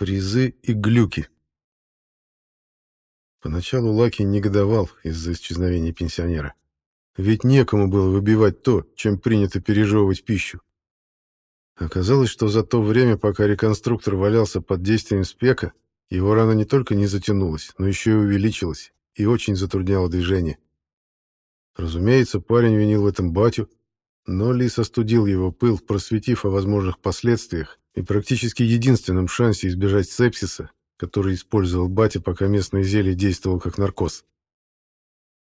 Призы и глюки. Поначалу Лаки негодовал из-за исчезновения пенсионера. Ведь некому было выбивать то, чем принято пережевывать пищу. Оказалось, что за то время, пока реконструктор валялся под действием спека, его рана не только не затянулась, но еще и увеличилась и очень затрудняла движение. Разумеется, парень винил в этом батю, но Лис остудил его пыл, просветив о возможных последствиях и практически единственном шансе избежать сепсиса, который использовал батя, пока местное зелье действовало как наркоз.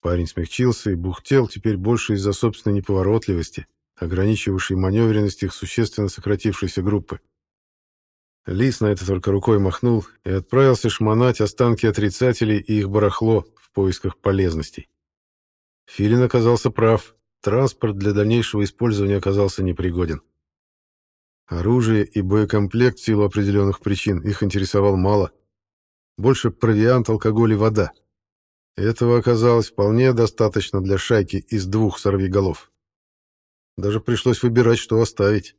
Парень смягчился и бухтел теперь больше из-за собственной неповоротливости, ограничивавшей маневренность их существенно сократившейся группы. Лис на это только рукой махнул и отправился шмонать останки отрицателей и их барахло в поисках полезностей. Филин оказался прав, транспорт для дальнейшего использования оказался непригоден. Оружие и боекомплект в силу определенных причин их интересовал мало. Больше провиант, алкоголь и вода. Этого оказалось вполне достаточно для шайки из двух сорвиголов. Даже пришлось выбирать, что оставить.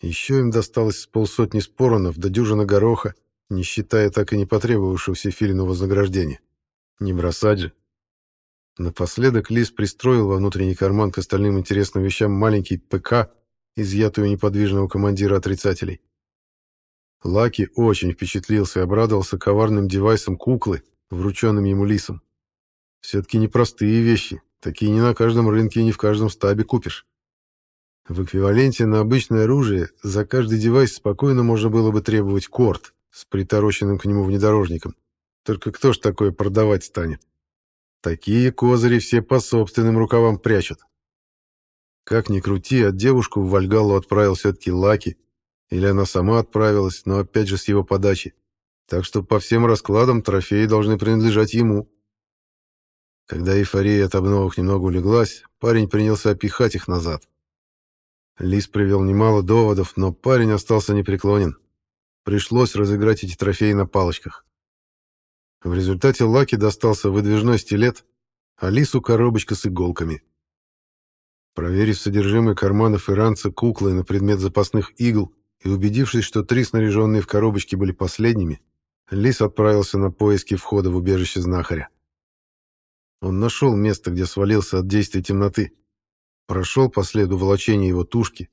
Еще им досталось с полсотни споронов до дюжина гороха, не считая так и не потребовавшегося Филину вознаграждения. Не бросать же. Напоследок Лис пристроил во внутренний карман к остальным интересным вещам маленький ПК, изъятый у неподвижного командира отрицателей. Лаки очень впечатлился и обрадовался коварным девайсом куклы, врученным ему Лисом. Все-таки непростые вещи, такие не на каждом рынке и не в каждом стабе купишь. В эквиваленте на обычное оружие за каждый девайс спокойно можно было бы требовать корт с притороченным к нему внедорожником. Только кто ж такое продавать станет? Такие козыри все по собственным рукавам прячут. Как ни крути, от девушку в Вальгалу отправил все-таки Лаки, или она сама отправилась, но опять же с его подачи. Так что по всем раскладам трофеи должны принадлежать ему. Когда эйфория от обновок немного улеглась, парень принялся опихать их назад. Лис привел немало доводов, но парень остался непреклонен. Пришлось разыграть эти трофеи на палочках. В результате Лаки достался выдвижной стилет, а Лису коробочка с иголками. Проверив содержимое карманов иранца куклы на предмет запасных игл и убедившись, что три снаряженные в коробочке были последними, Лис отправился на поиски входа в убежище знахаря. Он нашел место, где свалился от действия темноты. Прошел по следу волочения его тушки.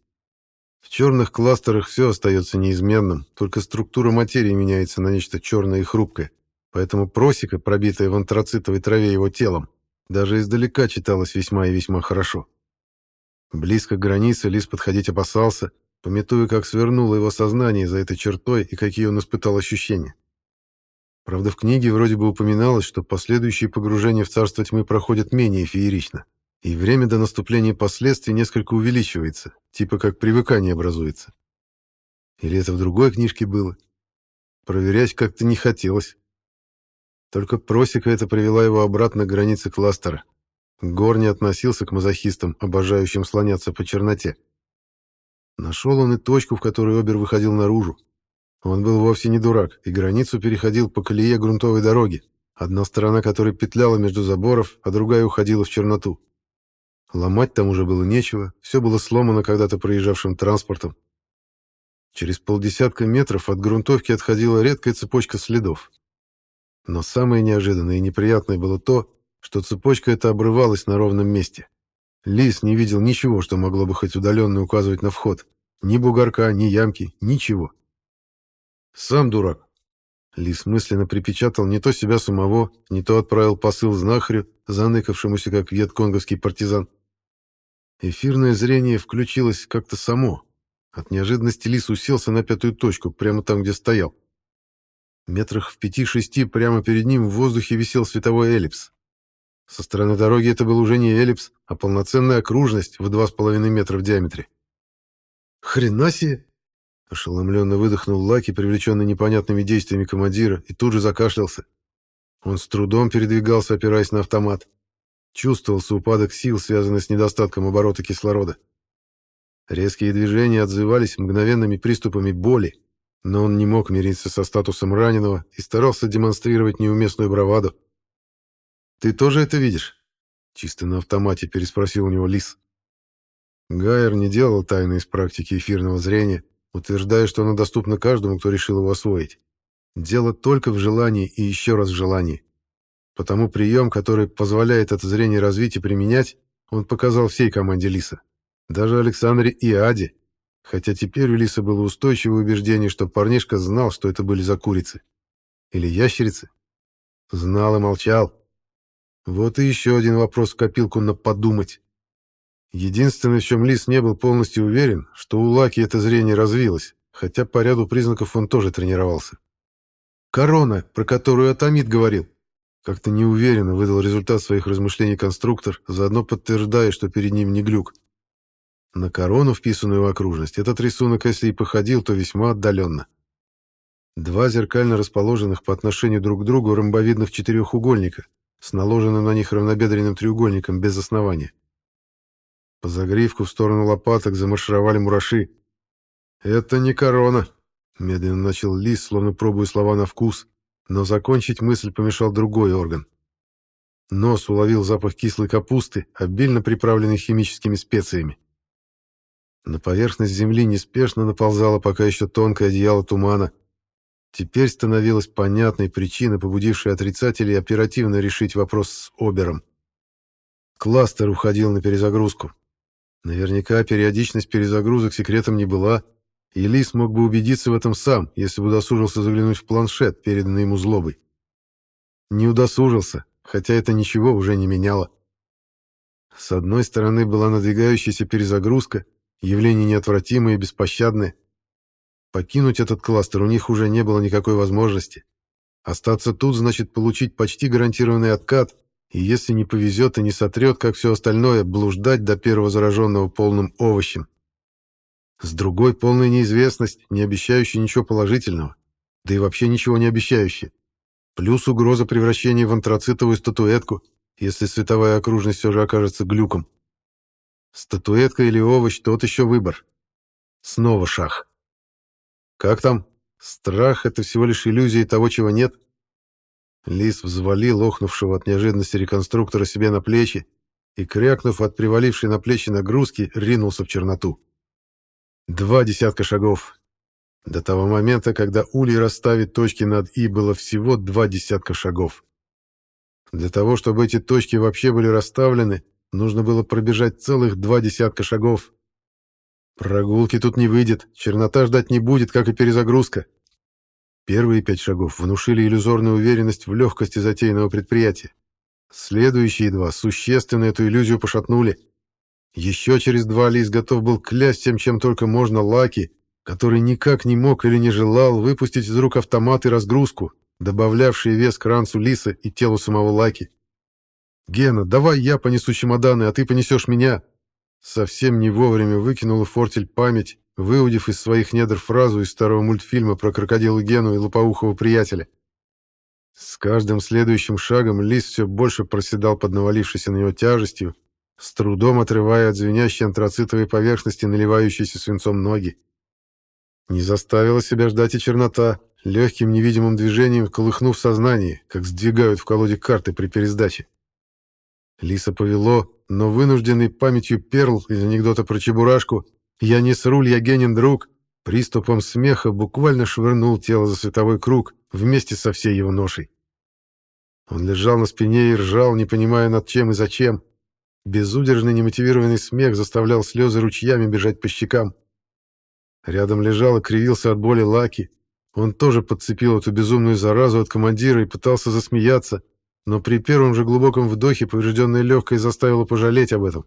В черных кластерах все остается неизменным, только структура материи меняется на нечто черное и хрупкое. Поэтому просека, пробитая в антрацитовой траве его телом, даже издалека читалась весьма и весьма хорошо. Близко к границе Лис подходить опасался, пометуя, как свернуло его сознание за этой чертой и какие он испытал ощущения. Правда, в книге вроде бы упоминалось, что последующие погружения в царство тьмы проходят менее феерично и время до наступления последствий несколько увеличивается, типа как привыкание образуется. Или это в другой книжке было? Проверять как-то не хотелось. Только просека это привела его обратно к границе кластера. Гор не относился к мазохистам, обожающим слоняться по черноте. Нашел он и точку, в которой Обер выходил наружу. Он был вовсе не дурак, и границу переходил по колее грунтовой дороги, одна сторона которой петляла между заборов, а другая уходила в черноту. Ломать там уже было нечего, все было сломано когда-то проезжавшим транспортом. Через полдесятка метров от грунтовки отходила редкая цепочка следов. Но самое неожиданное и неприятное было то, что цепочка эта обрывалась на ровном месте. Лис не видел ничего, что могло бы хоть удаленно указывать на вход. Ни бугорка, ни ямки, ничего. Сам дурак. Лис мысленно припечатал не то себя самого, не то отправил посыл знахарю, заныкавшемуся как вьетконговский партизан. Эфирное зрение включилось как-то само. От неожиданности лис уселся на пятую точку, прямо там, где стоял. Метрах в пяти-шести прямо перед ним в воздухе висел световой эллипс. Со стороны дороги это был уже не эллипс, а полноценная окружность в два с половиной метра в диаметре. «Хрена себе!» — ошеломленно выдохнул Лаки, привлеченный непонятными действиями командира, и тут же закашлялся. Он с трудом передвигался, опираясь на автомат. Чувствовался упадок сил, связанный с недостатком оборота кислорода. Резкие движения отзывались мгновенными приступами боли, но он не мог мириться со статусом раненого и старался демонстрировать неуместную браваду. «Ты тоже это видишь?» Чисто на автомате переспросил у него Лис. Гайер не делал тайны из практики эфирного зрения, утверждая, что оно доступно каждому, кто решил его освоить. Дело только в желании и еще раз в желании. Потому прием, который позволяет это зрение развить и применять, он показал всей команде Лиса. Даже Александре и Аде, хотя теперь у Лиса было устойчивое убеждение, что парнишка знал, что это были за курицы. Или ящерицы. Знал и молчал. Вот и еще один вопрос в копилку на подумать. Единственное, в чем Лис не был полностью уверен, что у Лаки это зрение развилось, хотя по ряду признаков он тоже тренировался. «Корона, про которую Атомит говорил», как-то неуверенно выдал результат своих размышлений конструктор, заодно подтверждая, что перед ним не глюк. На корону, вписанную в окружность, этот рисунок, если и походил, то весьма отдаленно. Два зеркально расположенных по отношению друг к другу ромбовидных четырехугольника с наложенным на них равнобедренным треугольником без основания. По загривку в сторону лопаток замаршировали мураши. «Это не корона», — медленно начал Лис, словно пробуя слова на вкус, но закончить мысль помешал другой орган. Нос уловил запах кислой капусты, обильно приправленной химическими специями. На поверхность земли неспешно наползало пока еще тонкое одеяло тумана. Теперь становилась понятной причина, побудившая отрицателей оперативно решить вопрос с Обером. Кластер уходил на перезагрузку. Наверняка периодичность перезагрузок секретом не была, и Лис мог бы убедиться в этом сам, если бы удосужился заглянуть в планшет, переданный ему злобой. Не удосужился, хотя это ничего уже не меняло. С одной стороны была надвигающаяся перезагрузка, явление неотвратимое и беспощадное. Покинуть этот кластер у них уже не было никакой возможности. Остаться тут значит получить почти гарантированный откат, и если не повезет и не сотрет, как все остальное, блуждать до первого зараженного полным овощем. С другой полная неизвестность, не обещающая ничего положительного, да и вообще ничего не обещающая. Плюс угроза превращения в антрацитовую статуэтку, если световая окружность все же окажется глюком. Статуэтка или овощ — тот еще выбор. Снова шах. Как там? Страх — это всего лишь иллюзия того, чего нет? Лис взвалил охнувшего от неожиданности реконструктора себе на плечи и, крякнув от привалившей на плечи нагрузки, ринулся в черноту. Два десятка шагов. До того момента, когда Улей расставит точки над «и», было всего два десятка шагов. Для того, чтобы эти точки вообще были расставлены, нужно было пробежать целых два десятка шагов. Прогулки тут не выйдет, чернота ждать не будет, как и перезагрузка. Первые пять шагов внушили иллюзорную уверенность в легкости затеянного предприятия. Следующие два существенно эту иллюзию пошатнули. Еще через два Лис готов был клясть тем, чем только можно Лаки, который никак не мог или не желал выпустить из рук автомат и разгрузку, добавлявшие вес к ранцу Лиса и телу самого Лаки. «Гена, давай я понесу чемоданы, а ты понесешь меня!» Совсем не вовремя выкинула фортель память, выудив из своих недр фразу из старого мультфильма про крокодила Гену и лопоухого приятеля. С каждым следующим шагом лис все больше проседал под навалившейся на него тяжестью, с трудом отрывая от звенящей антрацитовой поверхности наливающиеся свинцом ноги. Не заставила себя ждать и чернота, легким невидимым движением колыхнув сознание, как сдвигают в колоде карты при пересдаче. Лиса повело, но вынужденный памятью перл из анекдота про Чебурашку я не сруль, я генин друг. Приступом смеха буквально швырнул тело за световой круг вместе со всей его ношей. Он лежал на спине и ржал, не понимая над чем и зачем. Безудержный немотивированный смех заставлял слезы ручьями бежать по щекам. Рядом лежал и кривился от боли Лаки. Он тоже подцепил эту безумную заразу от командира и пытался засмеяться, но при первом же глубоком вдохе поврежденное легкое заставило пожалеть об этом.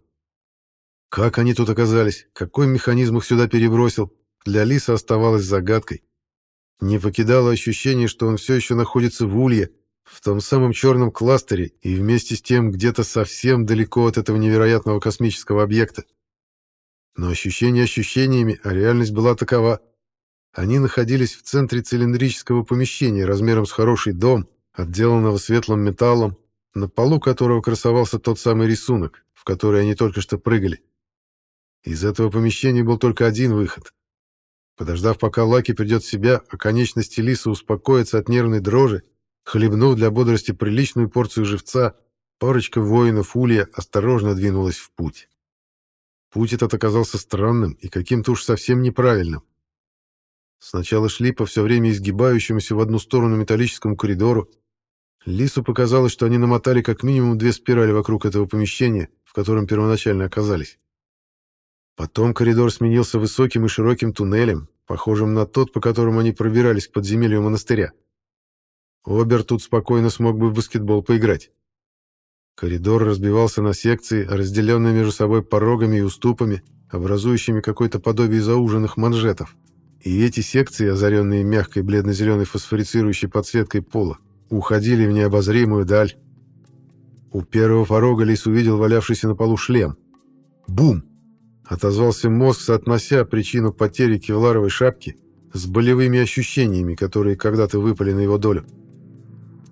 Как они тут оказались? Какой механизм их сюда перебросил? Для Лиса оставалось загадкой. Не покидало ощущение, что он все еще находится в Улье, в том самом черном кластере и вместе с тем где-то совсем далеко от этого невероятного космического объекта. Но ощущения ощущениями, а реальность была такова. Они находились в центре цилиндрического помещения размером с хороший дом, отделанного светлым металлом, на полу которого красовался тот самый рисунок, в который они только что прыгали. Из этого помещения был только один выход. Подождав, пока Лаки придет в себя, а конечности лиса успокоятся от нервной дрожи, хлебнув для бодрости приличную порцию живца, парочка воинов Улья осторожно двинулась в путь. Путь этот оказался странным и каким-то уж совсем неправильным. Сначала шли по все время изгибающемуся в одну сторону металлическому коридору. Лису показалось, что они намотали как минимум две спирали вокруг этого помещения, в котором первоначально оказались. Потом коридор сменился высоким и широким туннелем, похожим на тот, по которому они пробирались к подземелью монастыря. Обер тут спокойно смог бы в баскетбол поиграть. Коридор разбивался на секции, разделенные между собой порогами и уступами, образующими какое-то подобие зауженных манжетов. И эти секции, озаренные мягкой бледно-зеленой фосфорицирующей подсветкой пола, уходили в необозримую даль. У первого порога Лис увидел валявшийся на полу шлем. Бум! Отозвался мозг, соотнося причину потери кевларовой шапки с болевыми ощущениями, которые когда-то выпали на его долю.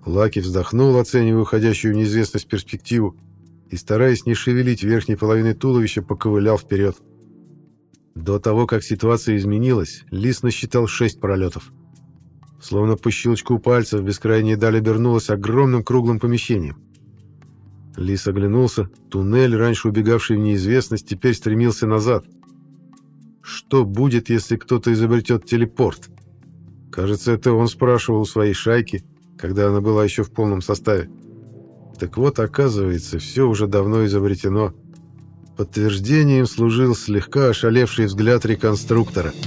Лаки вздохнул, оценивая уходящую в неизвестность перспективу, и, стараясь не шевелить верхней половиной туловища, поковылял вперед. До того, как ситуация изменилась, Лис насчитал шесть пролетов. Словно по щелчку пальцев бескрайняя даль обернулась огромным круглым помещением. Лис оглянулся. Туннель, раньше убегавший в неизвестность, теперь стремился назад. Что будет, если кто-то изобретет телепорт? Кажется, это он спрашивал у своей шайки, когда она была еще в полном составе. Так вот, оказывается, все уже давно изобретено. Подтверждением служил слегка ошалевший взгляд реконструктора —